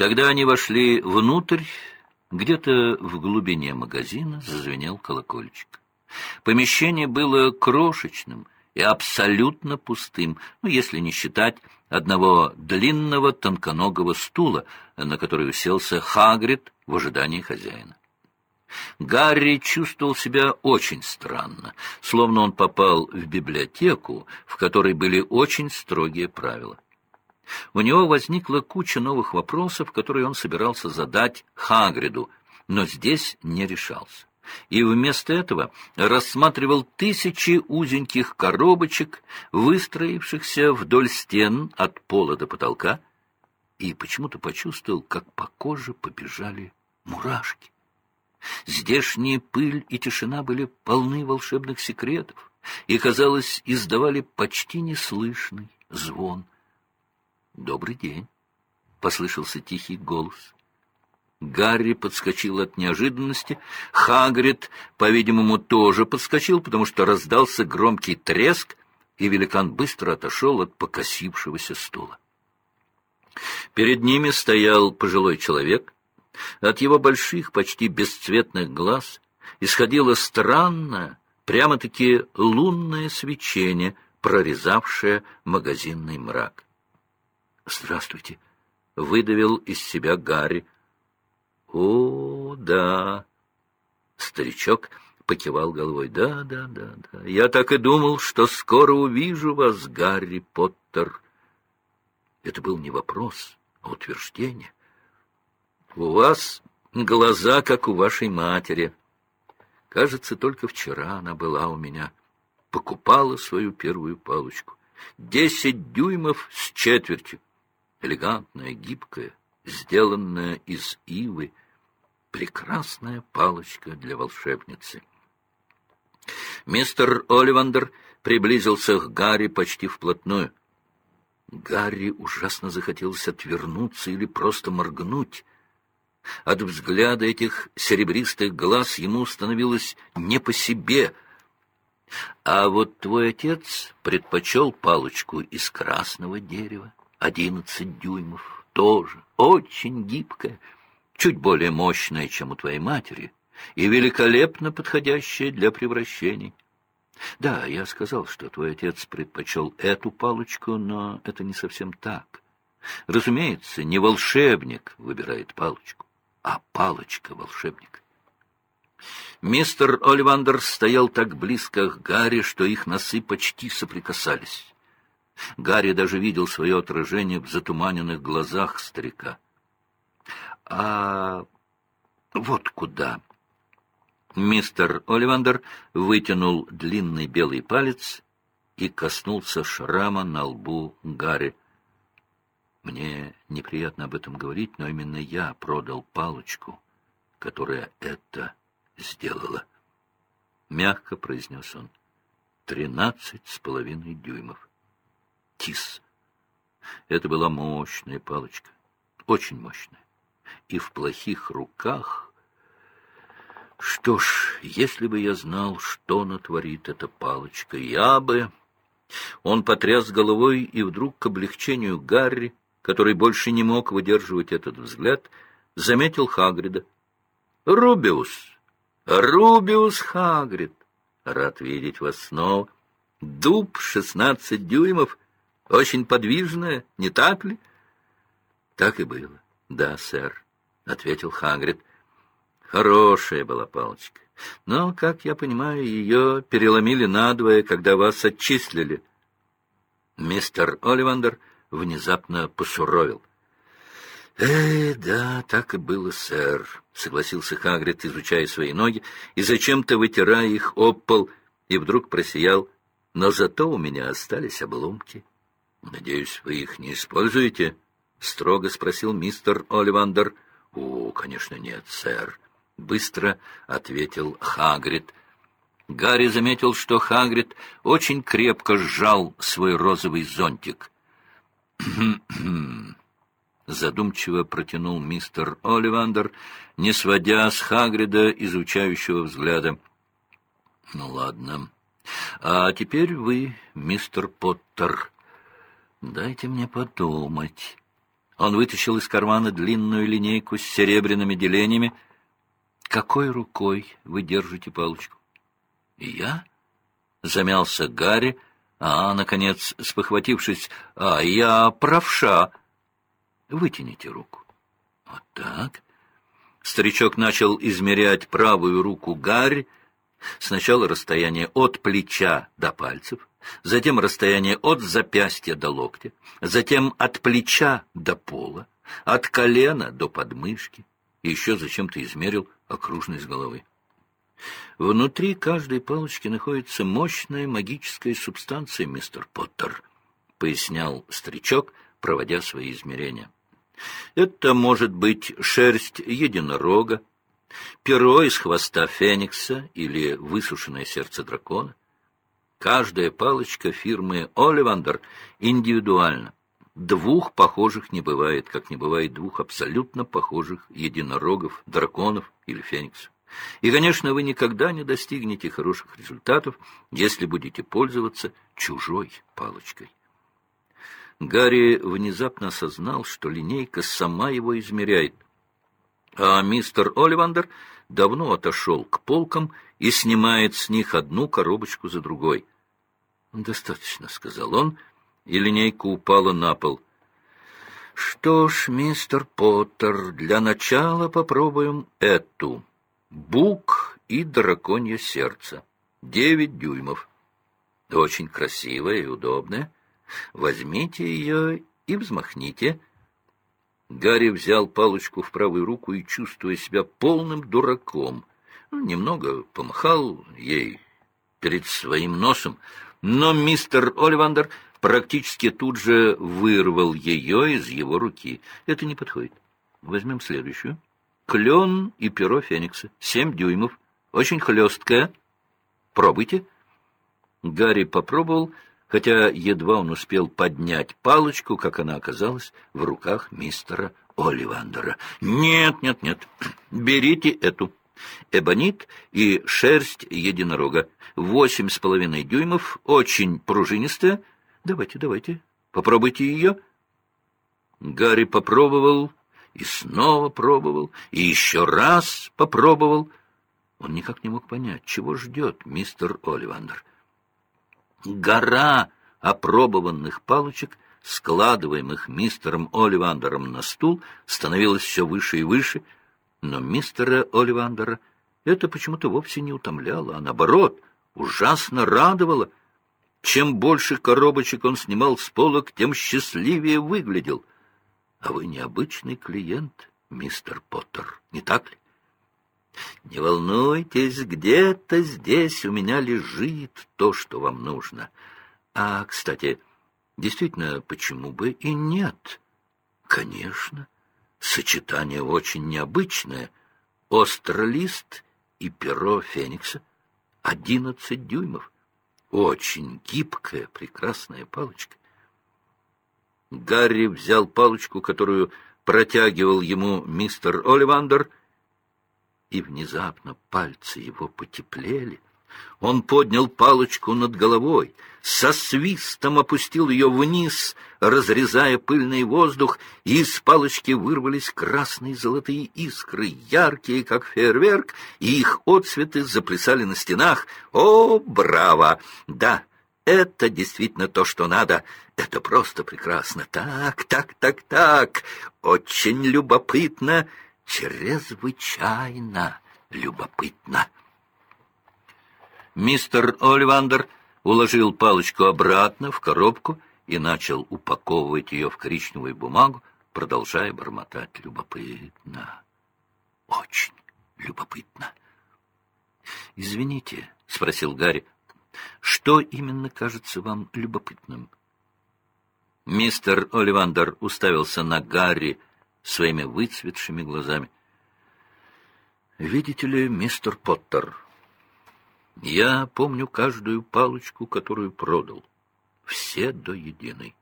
Когда они вошли внутрь, где-то в глубине магазина зазвенел колокольчик. Помещение было крошечным и абсолютно пустым, ну, если не считать одного длинного тонконогого стула, на который уселся Хагрид в ожидании хозяина. Гарри чувствовал себя очень странно, словно он попал в библиотеку, в которой были очень строгие правила. У него возникла куча новых вопросов, которые он собирался задать Хагриду, но здесь не решался. И вместо этого рассматривал тысячи узеньких коробочек, выстроившихся вдоль стен от пола до потолка, и почему-то почувствовал, как по коже побежали мурашки. Здешняя пыль и тишина были полны волшебных секретов и, казалось, издавали почти неслышный звон. «Добрый день!» — послышался тихий голос. Гарри подскочил от неожиданности. Хагрид, по-видимому, тоже подскочил, потому что раздался громкий треск, и великан быстро отошел от покосившегося стула. Перед ними стоял пожилой человек. От его больших, почти бесцветных глаз исходило странное, прямо-таки лунное свечение, прорезавшее магазинный мрак. «Здравствуйте!» — выдавил из себя Гарри. «О, да!» Старичок покивал головой. «Да, да, да, да. Я так и думал, что скоро увижу вас, Гарри Поттер». Это был не вопрос, а утверждение. «У вас глаза, как у вашей матери. Кажется, только вчера она была у меня. Покупала свою первую палочку. Десять дюймов с четвертью элегантная, гибкая, сделанная из ивы, прекрасная палочка для волшебницы. Мистер Оливандер приблизился к Гарри почти вплотную. Гарри ужасно захотелось отвернуться или просто моргнуть. От взгляда этих серебристых глаз ему становилось не по себе. А вот твой отец предпочел палочку из красного дерева одиннадцать дюймов, тоже очень гибкая, чуть более мощная, чем у твоей матери, и великолепно подходящая для превращений. Да, я сказал, что твой отец предпочел эту палочку, но это не совсем так. Разумеется, не волшебник выбирает палочку, а палочка волшебник. Мистер Оливандер стоял так близко к Гарри, что их носы почти соприкасались. Гарри даже видел свое отражение в затуманенных глазах старика. «А вот куда?» Мистер Оливандер вытянул длинный белый палец и коснулся шрама на лбу Гарри. «Мне неприятно об этом говорить, но именно я продал палочку, которая это сделала». Мягко произнес он. «Тринадцать с половиной дюймов» тис. Это была мощная палочка, очень мощная. И в плохих руках... Что ж, если бы я знал, что натворит эта палочка, я бы... Он потряс головой, и вдруг к облегчению Гарри, который больше не мог выдерживать этот взгляд, заметил Хагрида. «Рубиус! Рубиус Хагрид! Рад видеть вас снова! Дуб шестнадцать дюймов — очень подвижная, не так ли? — Так и было. — Да, сэр, — ответил Хагрид. — Хорошая была палочка. Но, как я понимаю, ее переломили надвое, когда вас отчислили. Мистер Оливандер внезапно посуровил. — Э, да, так и было, сэр, — согласился Хагрид, изучая свои ноги и зачем-то вытирая их об пол, и вдруг просиял. Но зато у меня остались обломки. — Надеюсь, вы их не используете? — строго спросил мистер Оливандер. — О, конечно, нет, сэр. — быстро ответил Хагрид. Гарри заметил, что Хагрид очень крепко сжал свой розовый зонтик. Задумчиво протянул мистер Оливандер, не сводя с Хагрида изучающего взгляда. — Ну, ладно. А теперь вы, мистер Поттер, «Дайте мне подумать». Он вытащил из кармана длинную линейку с серебряными делениями. «Какой рукой вы держите палочку?» «Я?» — замялся Гарри, а, наконец, спохватившись, «А, я правша!» «Вытяните руку». «Вот так». Старичок начал измерять правую руку Гарри, сначала расстояние от плеча до пальцев, затем расстояние от запястья до локтя, затем от плеча до пола, от колена до подмышки, и еще зачем-то измерил окружность головы. Внутри каждой палочки находится мощная магическая субстанция, мистер Поттер, — пояснял старичок, проводя свои измерения. Это может быть шерсть единорога, перо из хвоста феникса или высушенное сердце дракона. Каждая палочка фирмы «Оливандер» индивидуальна. Двух похожих не бывает, как не бывает двух абсолютно похожих единорогов, драконов или фениксов. И, конечно, вы никогда не достигнете хороших результатов, если будете пользоваться чужой палочкой. Гарри внезапно осознал, что линейка сама его измеряет. А мистер Оливандер давно отошел к полкам и снимает с них одну коробочку за другой. «Достаточно», — сказал он, и линейка упала на пол. «Что ж, мистер Поттер, для начала попробуем эту». Бук и драконье сердце. Девять дюймов. Очень красивая и удобная. Возьмите ее и взмахните. Гарри взял палочку в правую руку и, чувствуя себя полным дураком, ну, немного помахал ей перед своим носом, но мистер Оливандер практически тут же вырвал ее из его руки. Это не подходит. Возьмем следующую. Клен и перо феникса. Семь дюймов. Очень хлесткое. Пробуйте. Гарри попробовал, хотя едва он успел поднять палочку, как она оказалась в руках мистера Оливандера. «Нет, нет, нет, берите эту. Эбонит и шерсть единорога. Восемь с половиной дюймов, очень пружинистая. Давайте, давайте, попробуйте ее». Гарри попробовал и снова пробовал, и еще раз попробовал. Он никак не мог понять, чего ждет мистер Оливандер. Гора опробованных палочек, складываемых мистером Оливандером на стул, становилась все выше и выше, но мистера Оливандера это почему-то вовсе не утомляло, а наоборот, ужасно радовало. Чем больше коробочек он снимал с полок, тем счастливее выглядел — а вы необычный клиент, мистер Поттер, не так ли? Не волнуйтесь, где-то здесь у меня лежит то, что вам нужно. А, кстати, действительно, почему бы и нет? Конечно, сочетание очень необычное. Остролист и перо Феникса. Одиннадцать дюймов. Очень гибкая, прекрасная палочка. Гарри взял палочку, которую протягивал ему мистер Оливандер, и внезапно пальцы его потеплели. Он поднял палочку над головой, со свистом опустил ее вниз, разрезая пыльный воздух, и из палочки вырвались красные золотые искры, яркие, как фейерверк, и их отцветы заплясали на стенах. О, браво! Да, это действительно то, что надо. Это просто прекрасно. Так, так, так, так. Очень любопытно. Чрезвычайно любопытно. Мистер Оливандер уложил палочку обратно в коробку и начал упаковывать ее в коричневую бумагу, продолжая бормотать. Любопытно. Очень любопытно. «Извините», — спросил Гарри, что именно кажется вам любопытным? Мистер Оливандер уставился на Гарри своими выцветшими глазами. «Видите ли, мистер Поттер, я помню каждую палочку, которую продал. Все до единой.